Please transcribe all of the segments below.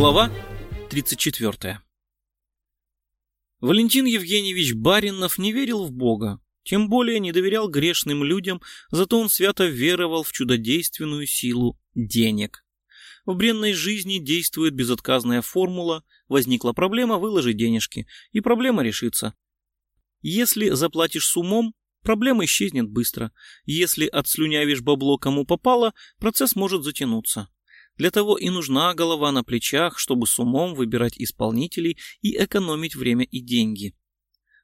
Глава 34 Валентин Евгеньевич Баринов не верил в Бога, тем более не доверял грешным людям, зато он свято веровал в чудодейственную силу денег. В бренной жизни действует безотказная формула «возникла проблема, выложи денежки, и проблема решится». Если заплатишь с умом, проблема исчезнет быстро. Если отслюнявишь бабло кому попало, процесс может затянуться. Для того и нужна голова на плечах, чтобы с умом выбирать исполнителей и экономить время и деньги.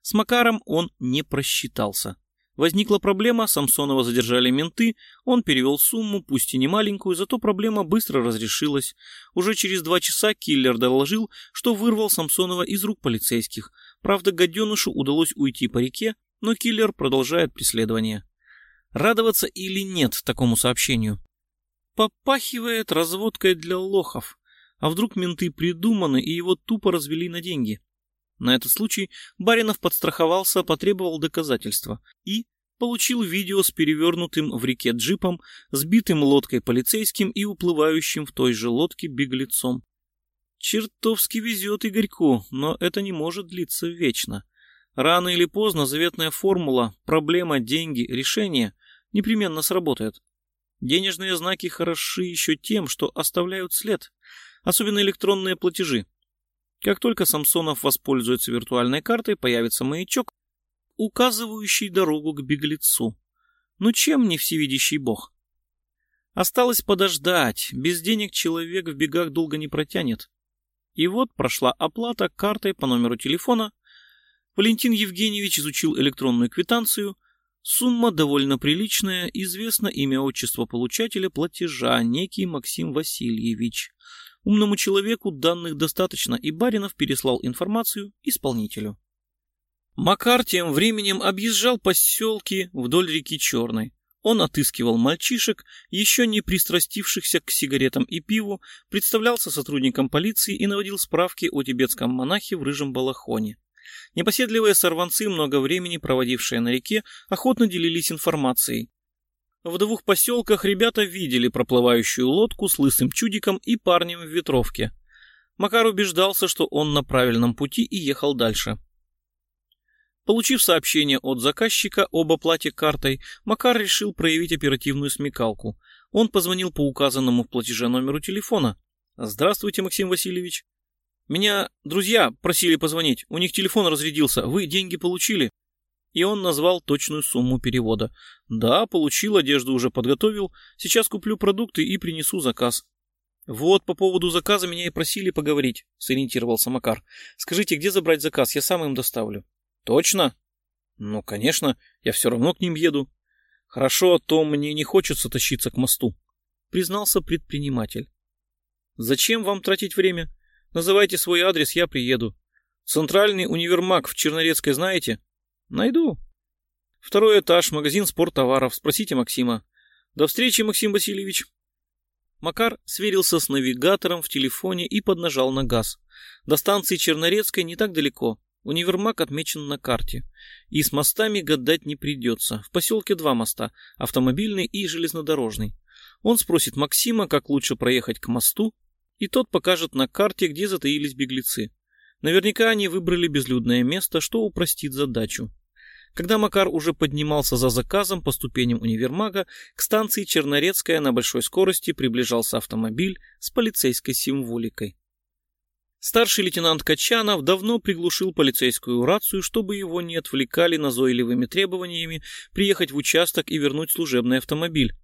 С Макаром он не просчитался. Возникла проблема, Самсонова задержали менты, он перевел сумму, пусть и не маленькую, зато проблема быстро разрешилась. Уже через два часа киллер доложил, что вырвал Самсонова из рук полицейских. Правда, гаденышу удалось уйти по реке, но киллер продолжает преследование. Радоваться или нет такому сообщению? Попахивает разводкой для лохов. А вдруг менты придуманы и его тупо развели на деньги? На этот случай Баринов подстраховался, потребовал доказательства и получил видео с перевернутым в реке джипом, сбитым лодкой полицейским и уплывающим в той же лодке беглецом. Чертовски везет Игорьку, но это не может длиться вечно. Рано или поздно заветная формула «проблема, деньги, решение» непременно сработает. Денежные знаки хороши еще тем, что оставляют след, особенно электронные платежи. Как только Самсонов воспользуется виртуальной картой, появится маячок, указывающий дорогу к беглецу. Ну чем не всевидящий бог? Осталось подождать, без денег человек в бегах долго не протянет. И вот прошла оплата картой по номеру телефона. Валентин Евгеньевич изучил электронную квитанцию, Сумма довольно приличная, известно имя отчества получателя платежа, некий Максим Васильевич. Умному человеку данных достаточно, и Баринов переслал информацию исполнителю. Макар тем временем объезжал поселки вдоль реки Черной. Он отыскивал мальчишек, еще не пристрастившихся к сигаретам и пиву, представлялся сотрудником полиции и наводил справки о тибетском монахе в рыжем балахоне. Непоседливые сорванцы, много времени проводившие на реке, охотно делились информацией. В двух поселках ребята видели проплывающую лодку с лысым чудиком и парнем в ветровке. Макар убеждался, что он на правильном пути и ехал дальше. Получив сообщение от заказчика об оплате картой, Макар решил проявить оперативную смекалку. Он позвонил по указанному в платеже номеру телефона. «Здравствуйте, Максим Васильевич». Меня друзья просили позвонить, у них телефон разрядился, вы деньги получили?» И он назвал точную сумму перевода. «Да, получил, одежду уже подготовил, сейчас куплю продукты и принесу заказ». «Вот, по поводу заказа меня и просили поговорить», — сориентировался Макар. «Скажите, где забрать заказ, я сам им доставлю». «Точно?» «Ну, конечно, я все равно к ним еду». «Хорошо, а то мне не хочется тащиться к мосту», — признался предприниматель. «Зачем вам тратить время? Называйте свой адрес, я приеду. Центральный универмаг в Чернорецкой знаете? Найду. Второй этаж, магазин спорттоваров. Спросите Максима. До встречи, Максим Васильевич. Макар сверился с навигатором в телефоне и поднажал на газ. До станции Чернорецкой не так далеко. Универмаг отмечен на карте. И с мостами гадать не придется. В поселке два моста, автомобильный и железнодорожный. Он спросит Максима, как лучше проехать к мосту, и тот покажет на карте, где затаились беглецы. Наверняка они выбрали безлюдное место, что упростит задачу. Когда Макар уже поднимался за заказом по ступеням универмага, к станции Чернорецкая на большой скорости приближался автомобиль с полицейской символикой. Старший лейтенант Качанов давно приглушил полицейскую рацию, чтобы его не отвлекали назойливыми требованиями приехать в участок и вернуть служебный автомобиль.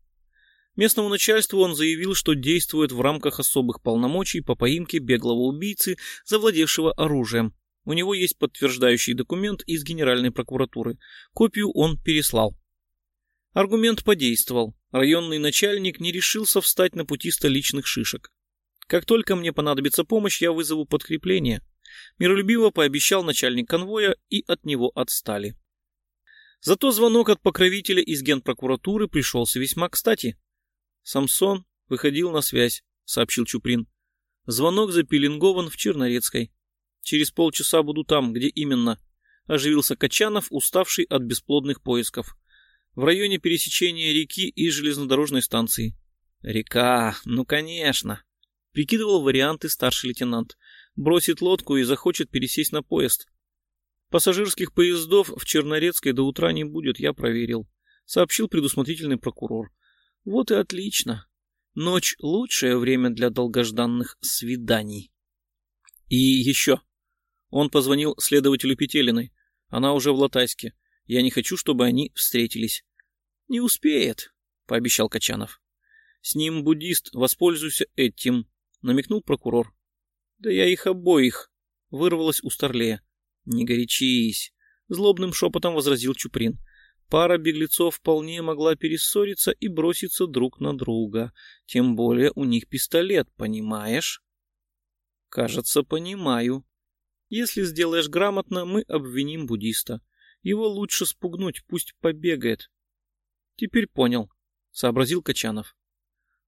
Местному начальству он заявил, что действует в рамках особых полномочий по поимке беглого убийцы, завладевшего оружием. У него есть подтверждающий документ из Генеральной прокуратуры. Копию он переслал. Аргумент подействовал. Районный начальник не решился встать на пути столичных шишек. Как только мне понадобится помощь, я вызову подкрепление. Миролюбиво пообещал начальник конвоя, и от него отстали. Зато звонок от покровителя из генпрокуратуры пришелся весьма кстати. Самсон выходил на связь, сообщил Чуприн. Звонок запеленгован в Чернорецкой. Через полчаса буду там, где именно. Оживился Качанов, уставший от бесплодных поисков. В районе пересечения реки и железнодорожной станции. Река, ну конечно. Прикидывал варианты старший лейтенант. Бросит лодку и захочет пересесть на поезд. Пассажирских поездов в Чернорецкой до утра не будет, я проверил. Сообщил предусмотрительный прокурор. Вот и отлично. Ночь — лучшее время для долгожданных свиданий. И еще. Он позвонил следователю Петелиной. Она уже в Латайске. Я не хочу, чтобы они встретились. Не успеет, пообещал Качанов. С ним буддист, воспользуйся этим, намекнул прокурор. Да я их обоих, вырвалось у Старлея. Не горячись, злобным шепотом возразил Чуприн. Пара беглецов вполне могла перессориться и броситься друг на друга. Тем более у них пистолет, понимаешь? Кажется, понимаю. Если сделаешь грамотно, мы обвиним буддиста. Его лучше спугнуть, пусть побегает. Теперь понял, сообразил Качанов.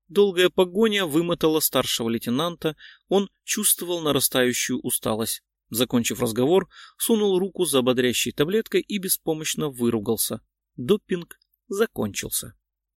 Долгая погоня вымотала старшего лейтенанта, он чувствовал нарастающую усталость. Закончив разговор, сунул руку за бодрящей таблеткой и беспомощно выругался. Допинг закончился.